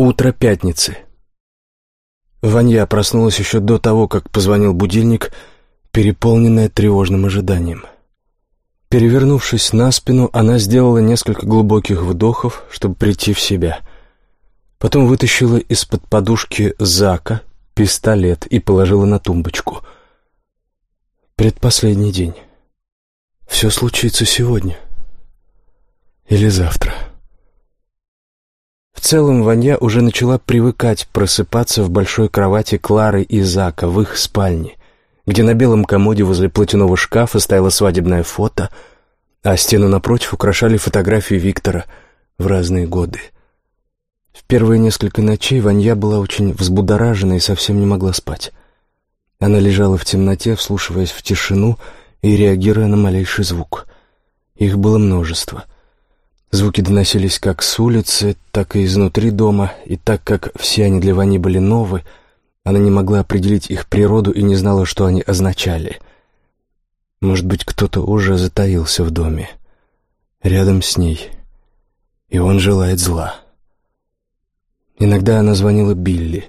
Утро пятницы. Ванья проснулась еще до того, как позвонил будильник, переполненная тревожным ожиданием. Перевернувшись на спину, она сделала несколько глубоких вдохов, чтобы прийти в себя. Потом вытащила из-под подушки Зака пистолет и положила на тумбочку. Предпоследний день. Все случится сегодня. Или завтра. В целом Ваня уже начала привыкать просыпаться в большой кровати Клары и Зака в их спальне, где на белом комоде возле платяного шкафа стояло свадебное фото, а стену напротив украшали фотографии Виктора в разные годы. В первые несколько ночей Ванья была очень взбудоражена и совсем не могла спать. Она лежала в темноте, вслушиваясь в тишину и реагируя на малейший звук. Их было множество. Звуки доносились как с улицы, так и изнутри дома, и так как все они для Вани были новы, она не могла определить их природу и не знала, что они означали. Может быть, кто-то уже затаился в доме, рядом с ней, и он желает зла. Иногда она звонила Билли,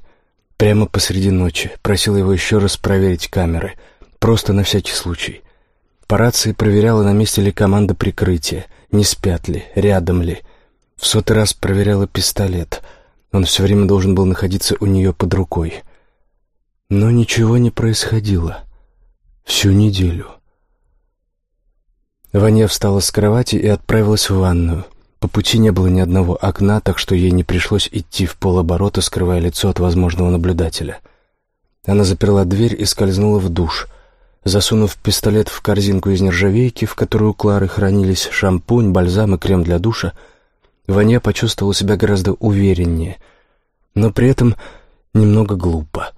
прямо посреди ночи, просила его еще раз проверить камеры, просто на всякий случай. По рации проверяла, на месте ли команда прикрытия — не спят ли, рядом ли. В сотый раз проверяла пистолет. Он все время должен был находиться у нее под рукой. Но ничего не происходило. Всю неделю. Ваня встала с кровати и отправилась в ванную. По пути не было ни одного окна, так что ей не пришлось идти в полоборота, скрывая лицо от возможного наблюдателя. Она заперла дверь и скользнула в душ — Засунув пистолет в корзинку из нержавейки, в которую у Клары хранились шампунь, бальзам и крем для душа, Ваня почувствовала себя гораздо увереннее, но при этом немного глупо.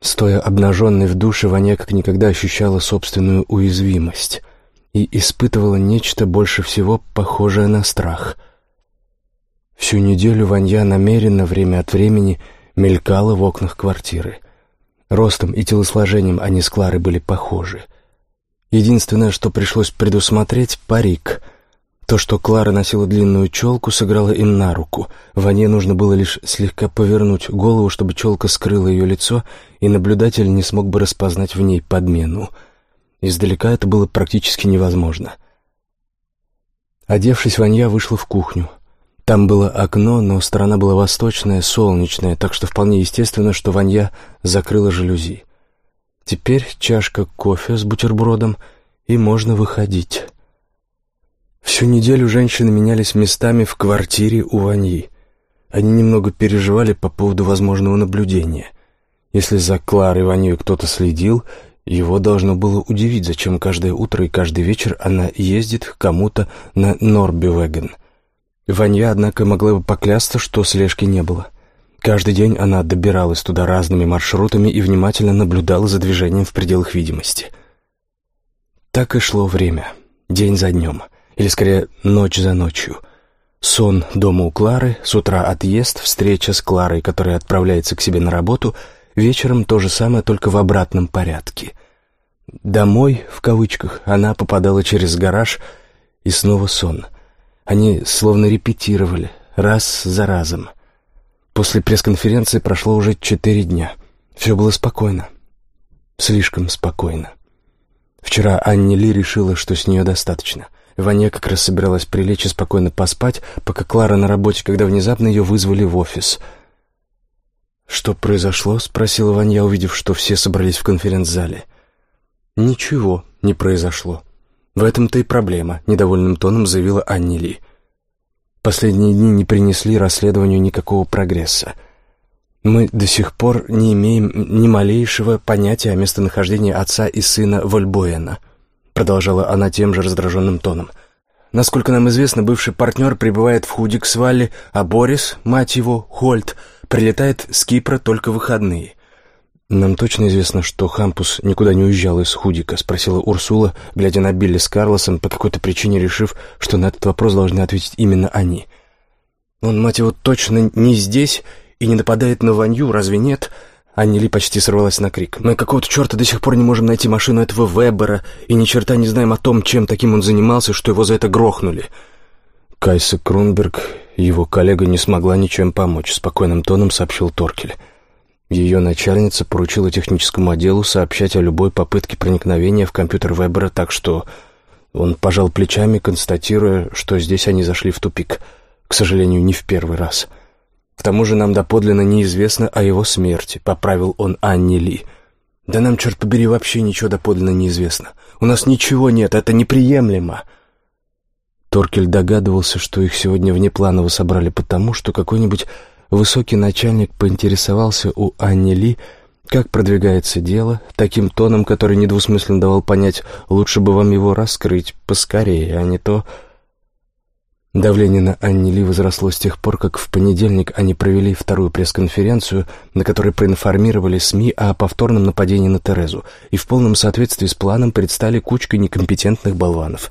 Стоя обнаженной в душе, Ваня как никогда ощущала собственную уязвимость и испытывала нечто больше всего похожее на страх. Всю неделю Ванья намеренно время от времени мелькала в окнах квартиры — Ростом и телосложением они с Кларой были похожи. Единственное, что пришлось предусмотреть — парик. То, что Клара носила длинную челку, сыграло им на руку. Ване нужно было лишь слегка повернуть голову, чтобы челка скрыла ее лицо, и наблюдатель не смог бы распознать в ней подмену. Издалека это было практически невозможно. Одевшись, Ванья вышла в кухню. Там было окно, но сторона была восточная, солнечная, так что вполне естественно, что Ванья закрыла жалюзи. Теперь чашка кофе с бутербродом, и можно выходить. Всю неделю женщины менялись местами в квартире у Ваньи. Они немного переживали по поводу возможного наблюдения. Если за Кларой Ваньей кто-то следил, его должно было удивить, зачем каждое утро и каждый вечер она ездит к кому-то на Норбивеген. Ванья, однако, могла бы поклясться, что слежки не было. Каждый день она добиралась туда разными маршрутами и внимательно наблюдала за движением в пределах видимости. Так и шло время, день за днем, или скорее ночь за ночью. Сон дома у Клары, с утра отъезд, встреча с Кларой, которая отправляется к себе на работу, вечером то же самое, только в обратном порядке. «Домой», в кавычках, она попадала через гараж, и снова сон — они словно репетировали, раз за разом. После пресс-конференции прошло уже четыре дня. Все было спокойно. Слишком спокойно. Вчера Анни Ли решила, что с нее достаточно. Ваня как раз собиралась прилечь и спокойно поспать, пока Клара на работе, когда внезапно ее вызвали в офис. «Что произошло?» — спросила Ваня, увидев, что все собрались в конференц-зале. «Ничего не произошло», «В этом-то и проблема», — недовольным тоном заявила Анни Ли. «Последние дни не принесли расследованию никакого прогресса. Мы до сих пор не имеем ни малейшего понятия о местонахождении отца и сына Вольбоена», — продолжала она тем же раздраженным тоном. «Насколько нам известно, бывший партнер пребывает в Худиксвале, а Борис, мать его, Хольт, прилетает с Кипра только в выходные. «Нам точно известно, что Хампус никуда не уезжал из Худика?» — спросила Урсула, глядя на Билли с Карлосом, по какой-то причине решив, что на этот вопрос должны ответить именно они. «Он, мать его, точно не здесь и не нападает на Ванью, разве нет?» Анни почти сорвалась на крик. «Мы какого-то черта до сих пор не можем найти машину этого Вебера и ни черта не знаем о том, чем таким он занимался, что его за это грохнули». Кайса Крунберг, его коллега, не смогла ничем помочь, спокойным тоном сообщил Торкель. Ее начальница поручила техническому отделу сообщать о любой попытке проникновения в компьютер Вебера, так что он пожал плечами, констатируя, что здесь они зашли в тупик. К сожалению, не в первый раз. К тому же нам доподлинно неизвестно о его смерти, поправил он Анни Ли. Да нам, черт побери, вообще ничего доподлинно неизвестно. У нас ничего нет, это неприемлемо. Торкель догадывался, что их сегодня внепланово собрали потому, что какой-нибудь высокий начальник поинтересовался у Анни Ли, как продвигается дело, таким тоном, который недвусмысленно давал понять, лучше бы вам его раскрыть поскорее, а не то... Давление на Анни Ли возросло с тех пор, как в понедельник они провели вторую пресс-конференцию, на которой проинформировали СМИ о повторном нападении на Терезу и в полном соответствии с планом предстали кучкой некомпетентных болванов.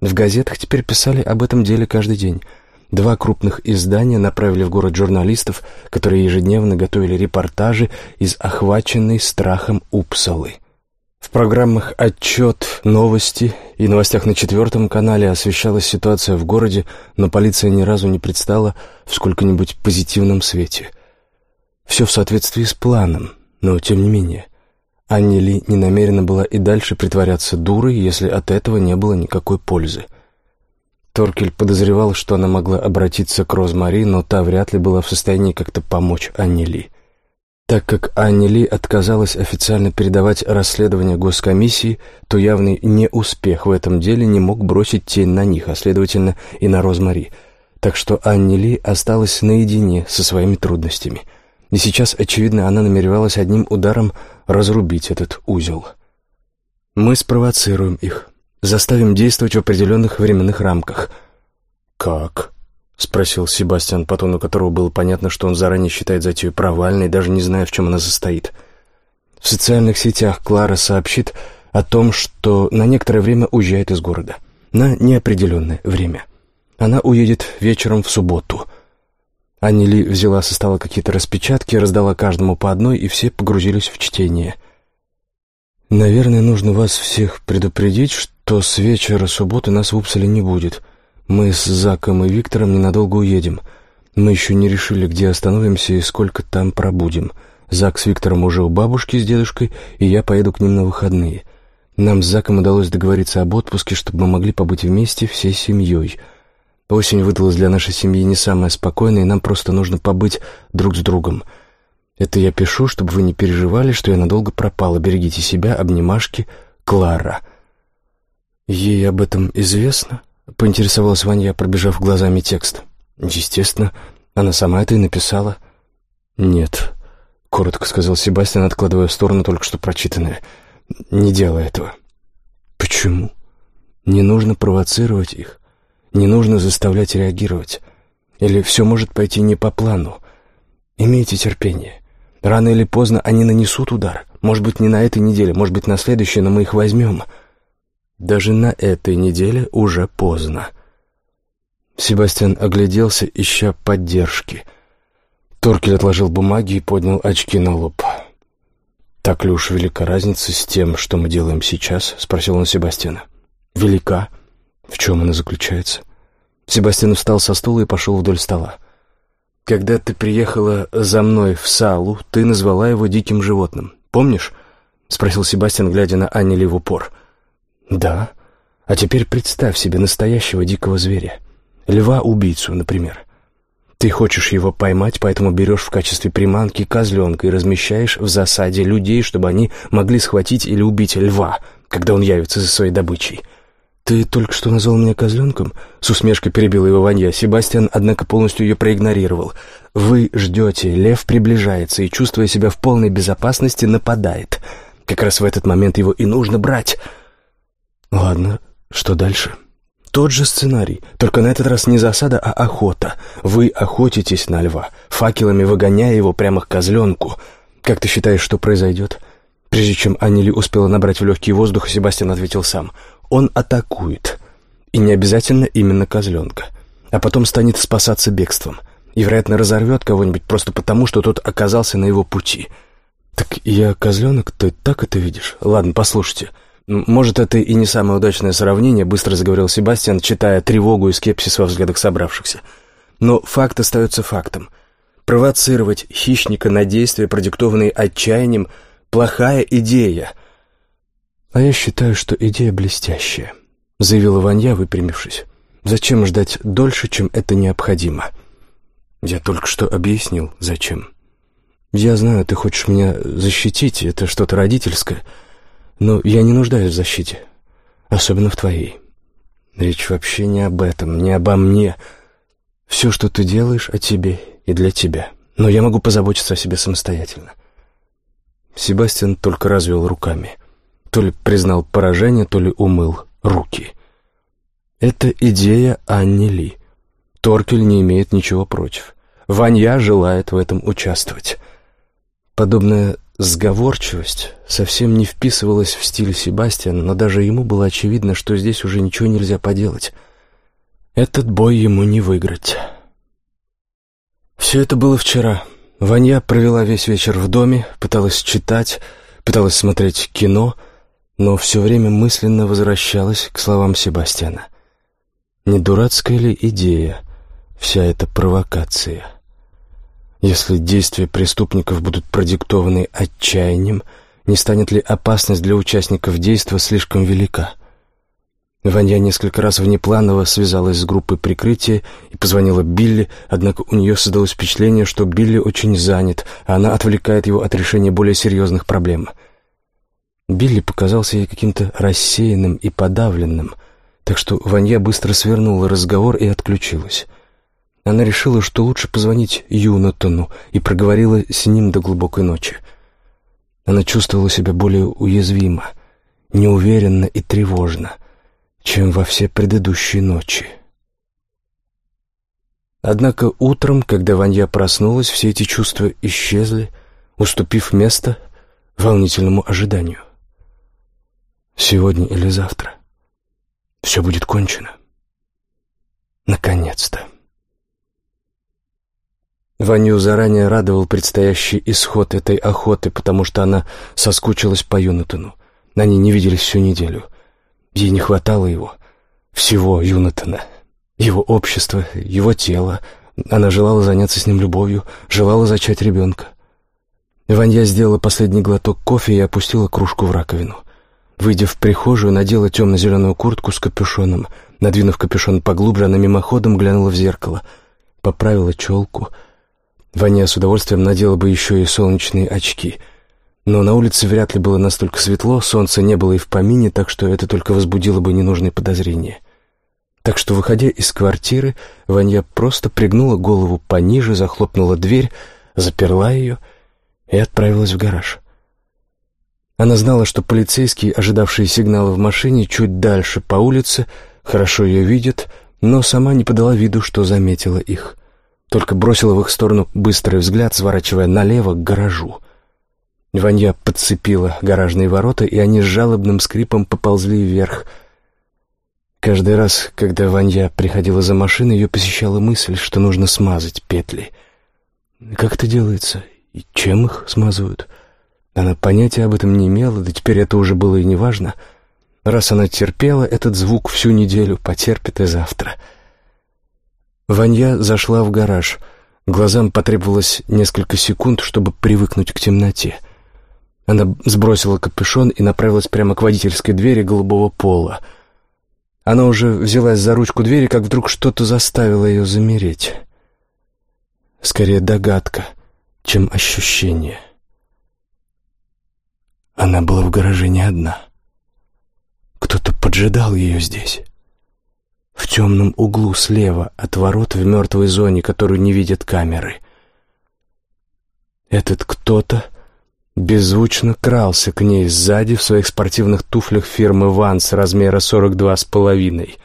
В газетах теперь писали об этом деле каждый день — Два крупных издания направили в город журналистов, которые ежедневно готовили репортажи из охваченной страхом Упсалы. В программах «Отчет», «Новости» и новостях на четвертом канале освещалась ситуация в городе, но полиция ни разу не предстала в сколько-нибудь позитивном свете. Все в соответствии с планом, но тем не менее. Анни Ли не намерена была и дальше притворяться дурой, если от этого не было никакой пользы. Торкель подозревал, что она могла обратиться к Розмари, но та вряд ли была в состоянии как-то помочь Анне Ли. Так как Анне Ли отказалась официально передавать расследование госкомиссии, то явный неуспех в этом деле не мог бросить тень на них, а следовательно и на Розмари. Так что Анне Ли осталась наедине со своими трудностями. И сейчас, очевидно, она намеревалась одним ударом разрубить этот узел. «Мы спровоцируем их», заставим действовать в определенных временных рамках». «Как?» — спросил Себастьян, по тону которого было понятно, что он заранее считает затею провальной, даже не зная, в чем она состоит. В социальных сетях Клара сообщит о том, что на некоторое время уезжает из города. На неопределенное время. Она уедет вечером в субботу. Аннели взяла со стола какие-то распечатки, раздала каждому по одной, и все погрузились в чтение. «Наверное, нужно вас всех предупредить, что то с вечера субботы нас в Упселе не будет. Мы с Заком и Виктором ненадолго уедем. Мы еще не решили, где остановимся и сколько там пробудем. Зак с Виктором уже у бабушки с дедушкой, и я поеду к ним на выходные. Нам с Заком удалось договориться об отпуске, чтобы мы могли побыть вместе всей семьей. Осень выдалась для нашей семьи не самая спокойная, и нам просто нужно побыть друг с другом. Это я пишу, чтобы вы не переживали, что я надолго пропала. Берегите себя, обнимашки, Клара». «Ей об этом известно?» — поинтересовалась Ваня, пробежав глазами текст. «Естественно. Она сама это и написала». «Нет», — коротко сказал Себастьян, откладывая в сторону только что прочитанное. «Не делай этого». «Почему?» «Не нужно провоцировать их. Не нужно заставлять реагировать. Или все может пойти не по плану. Имейте терпение. Рано или поздно они нанесут удар. Может быть, не на этой неделе, может быть, на следующей, но мы их возьмем». Даже на этой неделе уже поздно. Себастьян огляделся, ища поддержки. Торкель отложил бумаги и поднял очки на лоб. «Так ли уж велика разница с тем, что мы делаем сейчас?» — спросил он Себастьяна. «Велика? В чем она заключается?» Себастьян встал со стула и пошел вдоль стола. «Когда ты приехала за мной в Салу, ты назвала его диким животным. Помнишь?» — спросил Себастьян, глядя на Аннели в упор. — да. А теперь представь себе настоящего дикого зверя. Льва-убийцу, например. Ты хочешь его поймать, поэтому берешь в качестве приманки козленка и размещаешь в засаде людей, чтобы они могли схватить или убить льва, когда он явится за своей добычей. «Ты только что назвал меня козленком?» — с усмешкой перебила его Ванья. Себастьян, однако, полностью ее проигнорировал. «Вы ждете, лев приближается и, чувствуя себя в полной безопасности, нападает. Как раз в этот момент его и нужно брать». Ладно, что дальше? Тот же сценарий, только на этот раз не засада, а охота. Вы охотитесь на льва, факелами выгоняя его прямо к козленку. Как ты считаешь, что произойдет? Прежде чем Анили успела набрать в легкий воздух, Себастьян ответил сам. Он атакует. И не обязательно именно козленка. А потом станет спасаться бегством. И, вероятно, разорвет кого-нибудь просто потому, что тот оказался на его пути. Так я козленок, ты так это видишь? Ладно, послушайте. «Может, это и не самое удачное сравнение», — быстро заговорил Себастьян, читая тревогу и скепсис во взглядах собравшихся. «Но факт остается фактом. Провоцировать хищника на действия, продиктованные отчаянием, — плохая идея». «А я считаю, что идея блестящая», — заявила Ванья, выпрямившись. «Зачем ждать дольше, чем это необходимо?» «Я только что объяснил, зачем». «Я знаю, ты хочешь меня защитить, это что-то родительское». Но я не нуждаюсь в защите, особенно в твоей. Речь вообще не об этом, не обо мне. Все, что ты делаешь, о тебе и для тебя. Но я могу позаботиться о себе самостоятельно. Себастьян только развел руками. То ли признал поражение, то ли умыл руки. Это идея Анни Ли. Торкель не имеет ничего против. Ванья желает в этом участвовать. Подобная Сговорчивость совсем не вписывалась в стиль Себастьяна, но даже ему было очевидно, что здесь уже ничего нельзя поделать. Этот бой ему не выиграть. Все это было вчера. Ваня провела весь вечер в доме, пыталась читать, пыталась смотреть кино, но все время мысленно возвращалась к словам Себастьяна. Не дурацкая ли идея вся эта провокация? Если действия преступников будут продиктованы отчаянием, не станет ли опасность для участников действа слишком велика? Ваня несколько раз внепланово связалась с группой прикрытия и позвонила Билли, однако у нее создалось впечатление, что Билли очень занят, а она отвлекает его от решения более серьезных проблем. Билли показался ей каким-то рассеянным и подавленным, так что Ванья быстро свернула разговор и отключилась. Она решила, что лучше позвонить Юнатону, и проговорила с ним до глубокой ночи. Она чувствовала себя более уязвимо, неуверенно и тревожно, чем во все предыдущие ночи. Однако утром, когда Ванья проснулась, все эти чувства исчезли, уступив место волнительному ожиданию. Сегодня или завтра все будет кончено. Наконец-то. Ваню заранее радовал предстоящий исход этой охоты, потому что она соскучилась по Юнатану. Они не виделись всю неделю. Ей не хватало его, всего Юнатана, его общества, его тела. Она желала заняться с ним любовью, желала зачать ребенка. Ванья сделала последний глоток кофе и опустила кружку в раковину. Выйдя в прихожую, надела темно-зеленую куртку с капюшоном. Надвинув капюшон поглубже, она мимоходом глянула в зеркало, поправила челку — Ваня с удовольствием надела бы еще и солнечные очки. Но на улице вряд ли было настолько светло, солнца не было и в помине, так что это только возбудило бы ненужные подозрения. Так что, выходя из квартиры, Ваня просто пригнула голову пониже, захлопнула дверь, заперла ее и отправилась в гараж. Она знала, что полицейские, ожидавшие сигнала в машине, чуть дальше по улице, хорошо ее видят, но сама не подала виду, что заметила их только бросила в их сторону быстрый взгляд, сворачивая налево к гаражу. Ванья подцепила гаражные ворота, и они с жалобным скрипом поползли вверх. Каждый раз, когда Ванья приходила за машиной, ее посещала мысль, что нужно смазать петли. Как это делается? И чем их смазывают? Она понятия об этом не имела, да теперь это уже было и неважно. Раз она терпела этот звук всю неделю, потерпит и завтра — Ванья зашла в гараж. Глазам потребовалось несколько секунд, чтобы привыкнуть к темноте. Она сбросила капюшон и направилась прямо к водительской двери голубого пола. Она уже взялась за ручку двери, как вдруг что-то заставило ее замереть. Скорее догадка, чем ощущение. Она была в гараже не одна. Кто-то поджидал ее здесь в темном углу слева от ворот в мертвой зоне, которую не видят камеры. Этот кто-то беззвучно крался к ней сзади в своих спортивных туфлях фирмы «Ванс» размера 42 с половиной.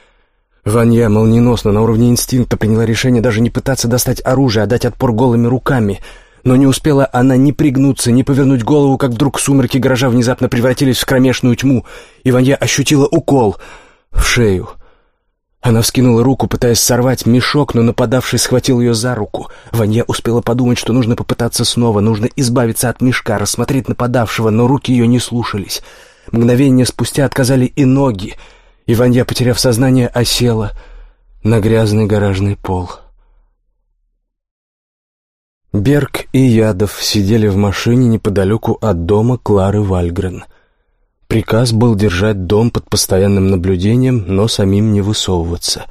Ванья молниеносно на уровне инстинкта приняла решение даже не пытаться достать оружие, а дать отпор голыми руками. Но не успела она ни пригнуться, ни повернуть голову, как вдруг сумерки гаража внезапно превратились в кромешную тьму, и Ванья ощутила укол в шею — она вскинула руку, пытаясь сорвать мешок, но нападавший схватил ее за руку. Ванья успела подумать, что нужно попытаться снова, нужно избавиться от мешка, рассмотреть нападавшего, но руки ее не слушались. Мгновение спустя отказали и ноги, и Ванья, потеряв сознание, осела на грязный гаражный пол. Берг и Ядов сидели в машине неподалеку от дома Клары Вальгрен. Приказ был держать дом под постоянным наблюдением, но самим не высовываться.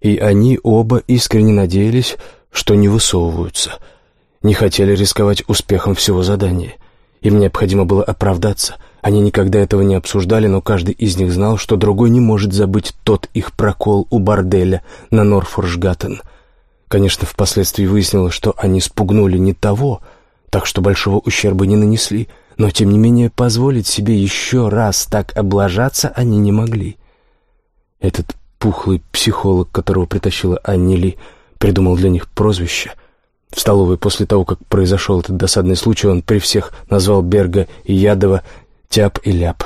И они оба искренне надеялись, что не высовываются. Не хотели рисковать успехом всего задания. Им необходимо было оправдаться. Они никогда этого не обсуждали, но каждый из них знал, что другой не может забыть тот их прокол у борделя на Норфоршгаттен. Конечно, впоследствии выяснилось, что они спугнули не того, так что большого ущерба не нанесли, но, тем не менее, позволить себе еще раз так облажаться они не могли. Этот пухлый психолог, которого притащила Анни Ли, придумал для них прозвище. В столовой после того, как произошел этот досадный случай, он при всех назвал Берга и Ядова «Тяп и Ляп».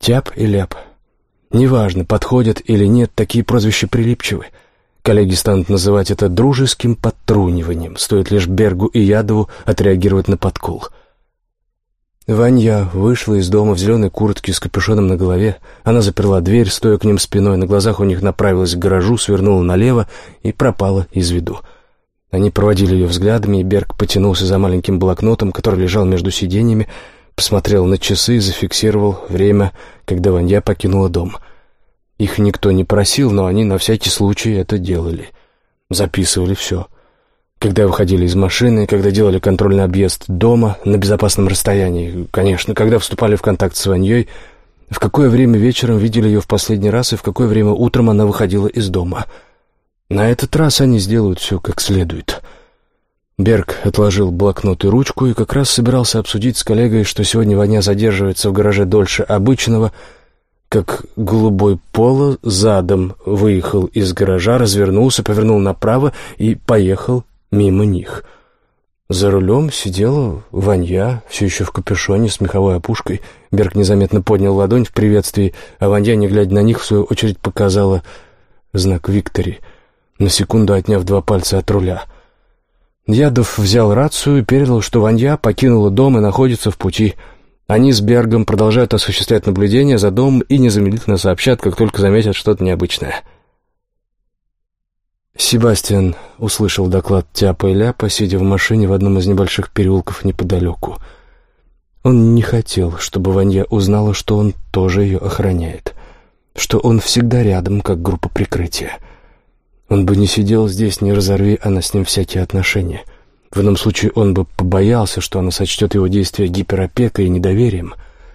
«Тяп и Ляп». Неважно, подходят или нет, такие прозвища прилипчивы — Коллеги станут называть это дружеским подтруниванием, стоит лишь Бергу и Ядову отреагировать на подкол. Ванья вышла из дома в зеленой куртке с капюшоном на голове. Она заперла дверь, стоя к ним спиной, на глазах у них направилась к гаражу, свернула налево и пропала из виду. Они проводили ее взглядами, и Берг потянулся за маленьким блокнотом, который лежал между сиденьями, посмотрел на часы и зафиксировал время, когда Ванья покинула дом — их никто не просил, но они на всякий случай это делали. Записывали все. Когда выходили из машины, когда делали контрольный объезд дома на безопасном расстоянии, конечно, когда вступали в контакт с Ваньей, в какое время вечером видели ее в последний раз и в какое время утром она выходила из дома. На этот раз они сделают все как следует. Берг отложил блокнот и ручку и как раз собирался обсудить с коллегой, что сегодня Ваня задерживается в гараже дольше обычного — как голубой поло задом выехал из гаража, развернулся, повернул направо и поехал мимо них. За рулем сидела Ванья, все еще в капюшоне с меховой опушкой. Берг незаметно поднял ладонь в приветствии, а Ванья, не глядя на них, в свою очередь показала знак Виктори, на секунду отняв два пальца от руля. Ядов взял рацию и передал, что Ванья покинула дом и находится в пути — они с Бергом продолжают осуществлять наблюдение за домом и незамедлительно сообщат, как только заметят что-то необычное. Себастьян услышал доклад Тяпа и Ляпа, сидя в машине в одном из небольших переулков неподалеку. Он не хотел, чтобы Ванья узнала, что он тоже ее охраняет, что он всегда рядом, как группа прикрытия. Он бы не сидел здесь, не разорви она с ним всякие отношения — в ином случае он бы побоялся, что она сочтет его действия гиперопекой и недоверием.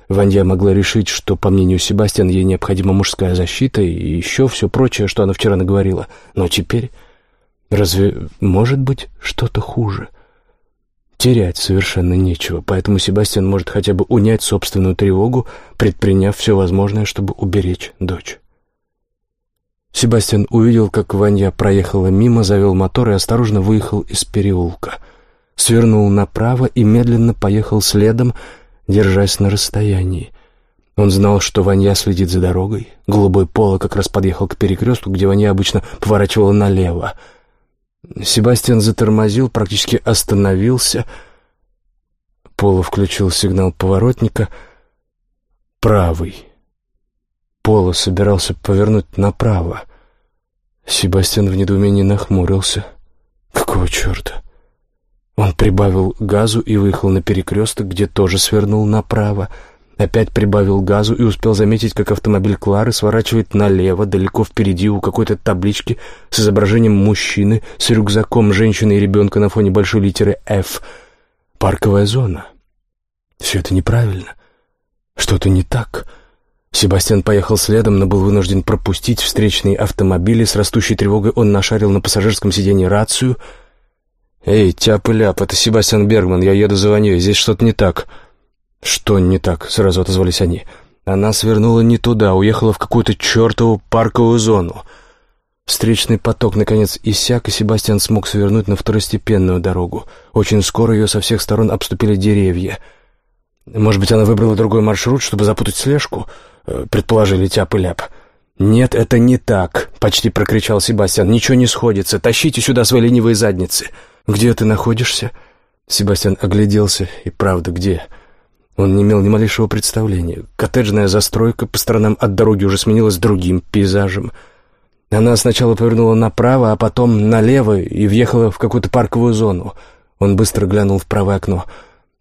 Ванья могла решить, что, по мнению Себастьяна, ей необходима мужская защита и еще все прочее, что она вчера наговорила. Но теперь... Разве может быть что-то хуже? Терять совершенно нечего, поэтому Себастьян может хотя бы унять собственную тревогу, предприняв все возможное, чтобы уберечь дочь. Себастьян увидел, как Ванья проехала мимо, завел мотор и осторожно выехал из переулка. Свернул направо и медленно поехал следом, держась на расстоянии. Он знал, что Ванья следит за дорогой. Голубой поло как раз подъехал к перекрестку, где Ванья обычно поворачивала налево. Себастьян затормозил, практически остановился. Поло включил сигнал поворотника. «Правый». Пола собирался повернуть направо. Себастьян в недоумении нахмурился. Какого черта? Он прибавил газу и выехал на перекресток, где тоже свернул направо. Опять прибавил газу и успел заметить, как автомобиль Клары сворачивает налево, далеко впереди у какой-то таблички с изображением мужчины с рюкзаком женщины и ребенка на фоне большой литеры «Ф». Парковая зона. Все это неправильно. Что-то не так. Себастьян поехал следом, но был вынужден пропустить встречные автомобили. С растущей тревогой он нашарил на пассажирском сиденье рацию. «Эй, тяп-ляп, это Себастьян Бергман, я еду за Ваней, здесь что-то не так». «Что не так?» — сразу отозвались они. Она свернула не туда, уехала в какую-то чертову парковую зону. Встречный поток, наконец, иссяк, и Себастьян смог свернуть на второстепенную дорогу. Очень скоро ее со всех сторон обступили деревья. Может быть, она выбрала другой маршрут, чтобы запутать слежку? Э, предположили Тяп и Ляп. «Нет, это не так», — почти прокричал Себастьян. «Ничего не сходится. Тащите сюда свои ленивые задницы». «Где ты находишься?» Себастьян огляделся. «И правда, где?» Он не имел ни малейшего представления. Коттеджная застройка по сторонам от дороги уже сменилась другим пейзажем. Она сначала повернула направо, а потом налево и въехала в какую-то парковую зону. Он быстро глянул в правое окно.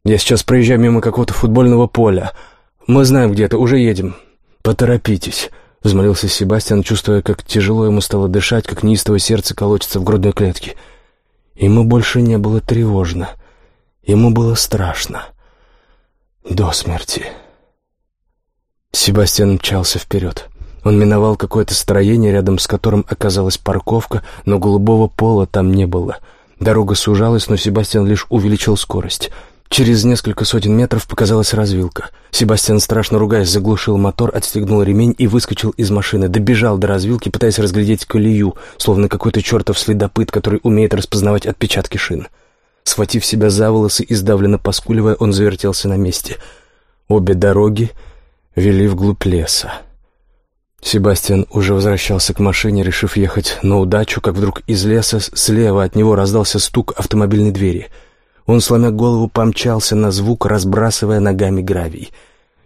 «Я сейчас проезжаю мимо какого-то футбольного поля. Мы знаем, где это, уже едем. Поторопитесь», — взмолился Себастьян, чувствуя, как тяжело ему стало дышать, как неистовое сердце колотится в грудной клетке. Ему больше не было тревожно. Ему было страшно. До смерти. Себастьян мчался вперед. Он миновал какое-то строение, рядом с которым оказалась парковка, но голубого пола там не было. Дорога сужалась, но Себастьян лишь увеличил скорость. Через несколько сотен метров показалась развилка. Себастьян, страшно ругаясь, заглушил мотор, отстегнул ремень и выскочил из машины. Добежал до развилки, пытаясь разглядеть колею, словно какой-то чертов следопыт, который умеет распознавать отпечатки шин. Схватив себя за волосы и сдавленно поскуливая, он завертелся на месте. Обе дороги вели вглубь леса. Себастьян уже возвращался к машине, решив ехать на удачу, как вдруг из леса слева от него раздался стук автомобильной двери. Он, сломя голову, помчался на звук, разбрасывая ногами гравий.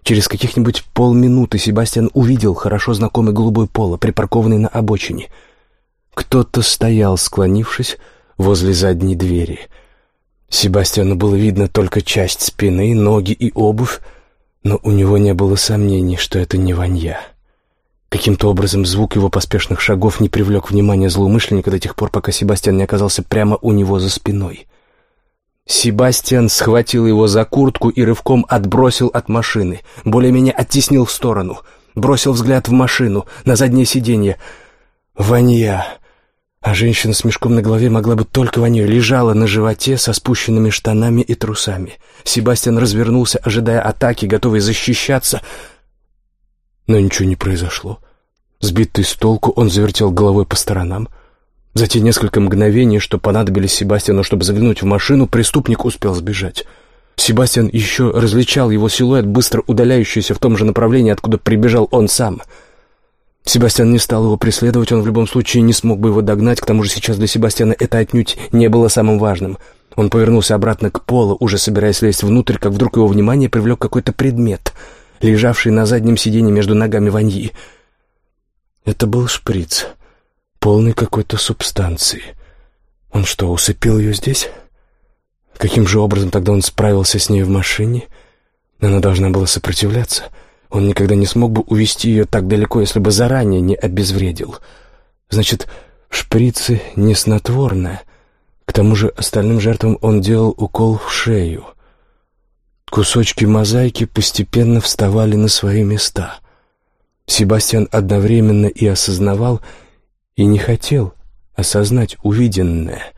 Через каких-нибудь полминуты Себастьян увидел хорошо знакомый голубой поло, припаркованный на обочине. Кто-то стоял, склонившись возле задней двери. Себастьяну было видно только часть спины, ноги и обувь, но у него не было сомнений, что это не Ванья. Каким-то образом звук его поспешных шагов не привлек внимания злоумышленника до тех пор, пока Себастьян не оказался прямо у него за спиной. Себастьян схватил его за куртку и рывком отбросил от машины, более-менее оттеснил в сторону, бросил взгляд в машину, на заднее сиденье. «Ванья!» А женщина с мешком на голове могла бы только Ванья, лежала на животе со спущенными штанами и трусами. Себастьян развернулся, ожидая атаки, готовый защищаться — но ничего не произошло. Сбитый с толку, он завертел головой по сторонам. За те несколько мгновений, что понадобились Себастьяну, чтобы заглянуть в машину, преступник успел сбежать. Себастьян еще различал его силуэт, быстро удаляющийся в том же направлении, откуда прибежал он сам. Себастьян не стал его преследовать, он в любом случае не смог бы его догнать, к тому же сейчас для Себастьяна это отнюдь не было самым важным. Он повернулся обратно к полу, уже собираясь лезть внутрь, как вдруг его внимание привлек какой-то предмет — лежавший на заднем сиденье между ногами Ваньи. Это был шприц, полный какой-то субстанции. Он что, усыпил ее здесь? Каким же образом тогда он справился с ней в машине? Она должна была сопротивляться. Он никогда не смог бы увести ее так далеко, если бы заранее не обезвредил. Значит, шприцы не снотворное. К тому же остальным жертвам он делал укол в шею — Кусочки мозаики постепенно вставали на свои места. Себастьян одновременно и осознавал, и не хотел осознать увиденное.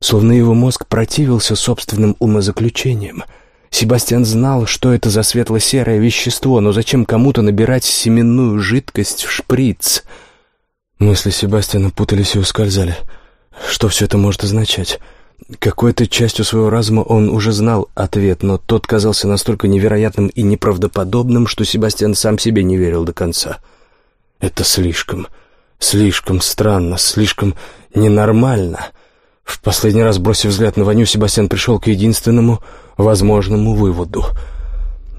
Словно его мозг противился собственным умозаключениям. Себастьян знал, что это за светло-серое вещество, но зачем кому-то набирать семенную жидкость в шприц? Мысли Себастьяна путались и ускользали. Что все это может означать? Какой-то частью своего разума он уже знал ответ, но тот казался настолько невероятным и неправдоподобным, что Себастьян сам себе не верил до конца. Это слишком, слишком странно, слишком ненормально. В последний раз, бросив взгляд на Ваню, Себастьян пришел к единственному возможному выводу.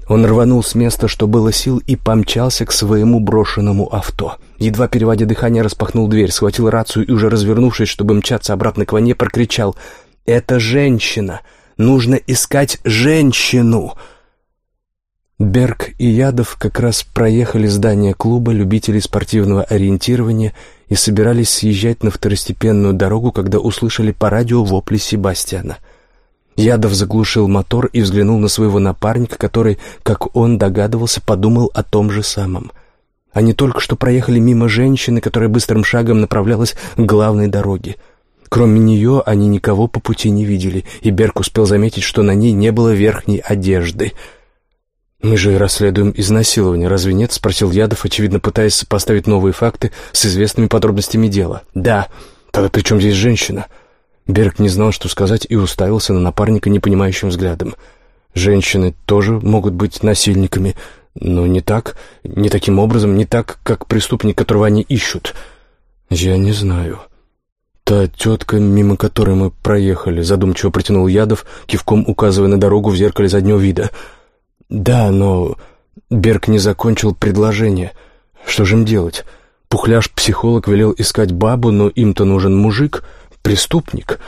Он рванул с места, что было сил, и помчался к своему брошенному авто. Едва переводя дыхание, распахнул дверь, схватил рацию и, уже развернувшись, чтобы мчаться обратно к Ване, прокричал — это женщина. Нужно искать женщину. Берг и Ядов как раз проехали здание клуба любителей спортивного ориентирования и собирались съезжать на второстепенную дорогу, когда услышали по радио вопли Себастьяна. Ядов заглушил мотор и взглянул на своего напарника, который, как он догадывался, подумал о том же самом. Они только что проехали мимо женщины, которая быстрым шагом направлялась к главной дороге — Кроме нее они никого по пути не видели, и Берг успел заметить, что на ней не было верхней одежды. «Мы же расследуем изнасилование, разве нет?» — спросил Ядов, очевидно пытаясь сопоставить новые факты с известными подробностями дела. «Да. Тогда при чем здесь женщина?» Берг не знал, что сказать, и уставился на напарника непонимающим взглядом. «Женщины тоже могут быть насильниками, но не так, не таким образом, не так, как преступник, которого они ищут». «Я не знаю». «Та тетка, мимо которой мы проехали», — задумчиво протянул Ядов, кивком указывая на дорогу в зеркале заднего вида. «Да, но...» Берг не закончил предложение. «Что же им делать?» Пухляж-психолог велел искать бабу, но им-то нужен мужик, преступник.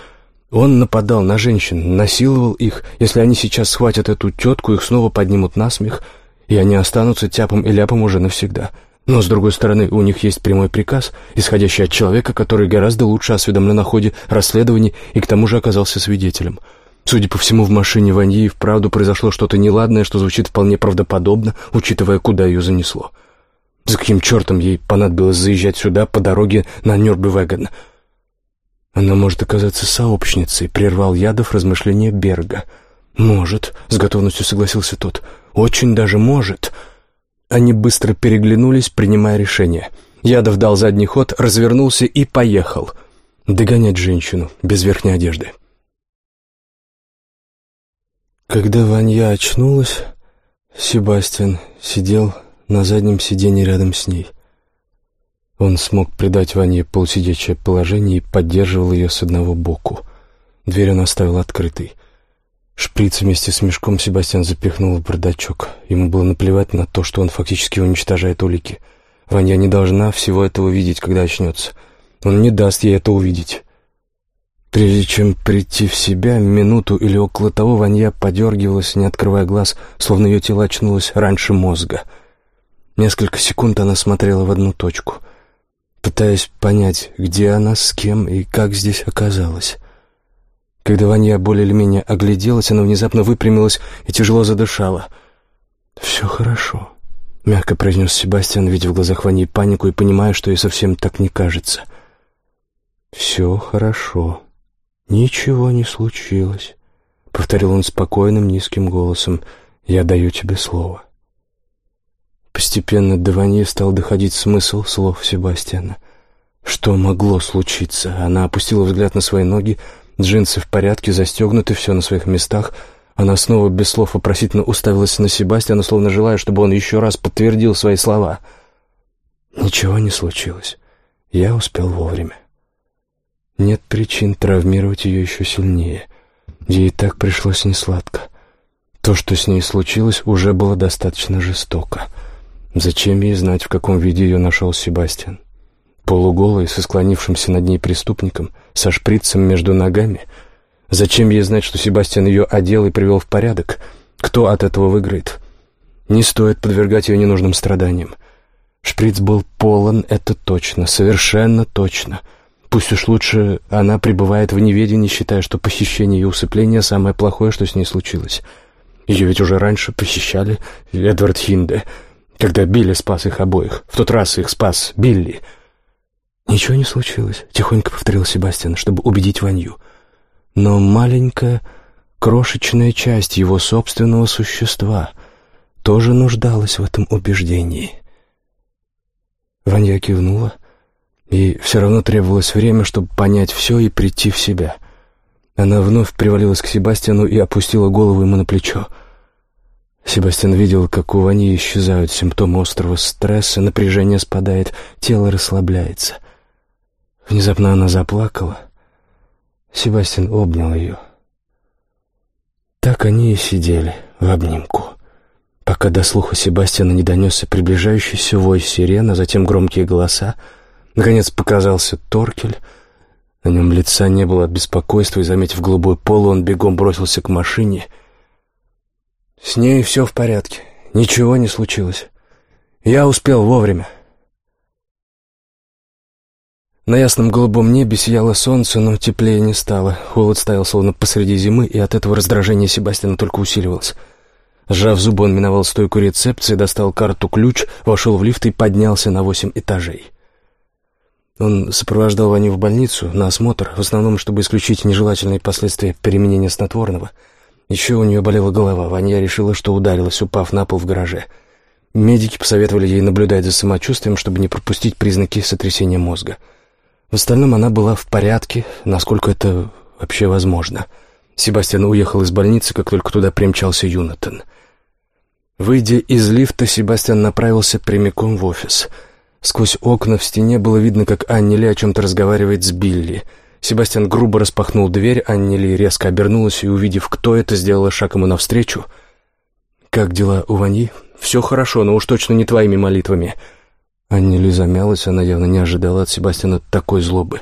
Он нападал на женщин, насиловал их. Если они сейчас схватят эту тетку, их снова поднимут на смех, и они останутся тяпом и ляпом уже навсегда. Но, с другой стороны, у них есть прямой приказ, исходящий от человека, который гораздо лучше осведомлен о ходе расследований и к тому же оказался свидетелем. Судя по всему, в машине Ваньи вправду произошло что-то неладное, что звучит вполне правдоподобно, учитывая, куда ее занесло. За каким чертом ей понадобилось заезжать сюда по дороге на Нюрбевеген? Она может оказаться сообщницей, прервал Ядов размышления Берга. «Может», — с готовностью согласился тот, — «очень даже может». Они быстро переглянулись, принимая решение. Ядов дал задний ход, развернулся и поехал. Догонять женщину без верхней одежды. Когда Ванья очнулась, Себастьян сидел на заднем сиденье рядом с ней. Он смог придать Ване полусидячее положение и поддерживал ее с одного боку. Дверь он оставил открытой. Шприц вместе с мешком Себастьян запихнул в бардачок. Ему было наплевать на то, что он фактически уничтожает улики. Ваня не должна всего этого видеть, когда очнется. Он не даст ей это увидеть. Прежде чем прийти в себя, минуту или около того Ванья подергивалась, не открывая глаз, словно ее тело очнулось раньше мозга — Несколько секунд она смотрела в одну точку, пытаясь понять, где она, с кем и как здесь оказалась. Когда Ваня более или менее огляделась, она внезапно выпрямилась и тяжело задышала. «Все хорошо», — мягко произнес Себастьян, видя в глазах Вани панику и понимая, что ей совсем так не кажется. «Все хорошо. Ничего не случилось», — повторил он спокойным низким голосом. «Я даю тебе слово». Постепенно до Ванье стал доходить смысл слов Себастьяна. Что могло случиться? Она опустила взгляд на свои ноги, джинсы в порядке, застегнуты, все на своих местах. Она снова без слов вопросительно уставилась на Себастьяна, словно желая, чтобы он еще раз подтвердил свои слова. Ничего не случилось. Я успел вовремя. Нет причин травмировать ее еще сильнее. Ей так пришлось несладко. То, что с ней случилось, уже было достаточно жестоко. Зачем ей знать, в каком виде ее нашел Себастьян? Полуголый, со склонившимся над ней преступником, со шприцем между ногами? Зачем ей знать, что Себастьян ее одел и привел в порядок? Кто от этого выиграет? Не стоит подвергать ее ненужным страданиям. Шприц был полон, это точно, совершенно точно. Пусть уж лучше она пребывает в неведении, считая, что похищение и усыпление — самое плохое, что с ней случилось. Ее ведь уже раньше похищали Эдвард Хинде — когда Билли спас их обоих. В тот раз их спас Билли. «Ничего не случилось», — тихонько повторил Себастьян, чтобы убедить Ванью. Но маленькая, крошечная часть его собственного существа тоже нуждалась в этом убеждении. Ванья кивнула, и все равно требовалось время, чтобы понять все и прийти в себя. Она вновь привалилась к Себастьяну и опустила голову ему на плечо — Себастьян видел, как у Вани исчезают симптомы острого стресса, напряжение спадает, тело расслабляется. Внезапно она заплакала. Себастьян обнял ее. Так они и сидели в обнимку, пока до слуха Себастьяна не донесся приближающийся вой сирен, а затем громкие голоса. Наконец показался Торкель. На нем лица не было от беспокойства, и, заметив голубой пол, он бегом бросился к машине — с ней все в порядке. Ничего не случилось. Я успел вовремя. На ясном голубом небе сияло солнце, но теплее не стало. Холод стоял словно посреди зимы, и от этого раздражение Себастьяна только усиливалось. Сжав зубы, он миновал стойку рецепции, достал карту-ключ, вошел в лифт и поднялся на восемь этажей. Он сопровождал Ваню в больницу на осмотр, в основном, чтобы исключить нежелательные последствия применения снотворного — еще у нее болела голова. Ваня решила, что ударилась, упав на пол в гараже. Медики посоветовали ей наблюдать за самочувствием, чтобы не пропустить признаки сотрясения мозга. В остальном она была в порядке, насколько это вообще возможно. Себастьян уехал из больницы, как только туда примчался Юнатан. Выйдя из лифта, Себастьян направился прямиком в офис. Сквозь окна в стене было видно, как Анни Ли о чем-то разговаривает с Билли — Себастьян грубо распахнул дверь, Аннели резко обернулась и, увидев, кто это, сделала шаг ему навстречу. как дела у Ваньи?» «Все хорошо, но уж точно не твоими молитвами». Аннели замялась, она явно не ожидала от Себастьяна такой злобы.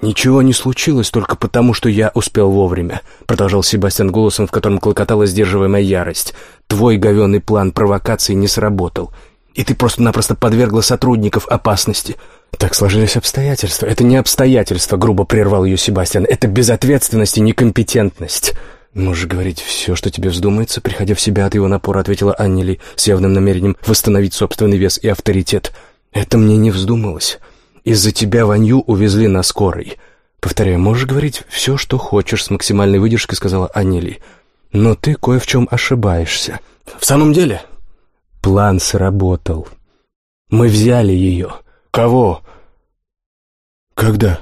«Ничего не случилось только потому, что я успел вовремя», — продолжал Себастьян голосом, в котором клокотала сдерживаемая ярость. «Твой говенный план провокации не сработал, и ты просто-напросто подвергла сотрудников опасности». «Так сложились обстоятельства». «Это не обстоятельства», — грубо прервал ее Себастьян. «Это безответственность и некомпетентность». «Можешь говорить все, что тебе вздумается», — приходя в себя от его напора, ответила Аннели с явным намерением восстановить собственный вес и авторитет. «Это мне не вздумалось. Из-за тебя Ванью увезли на скорой». «Повторяю, можешь говорить все, что хочешь», — с максимальной выдержкой сказала Аннели. «Но ты кое в чем ошибаешься». «В самом деле?» «План сработал. Мы взяли ее». «Кого?» «Когда?»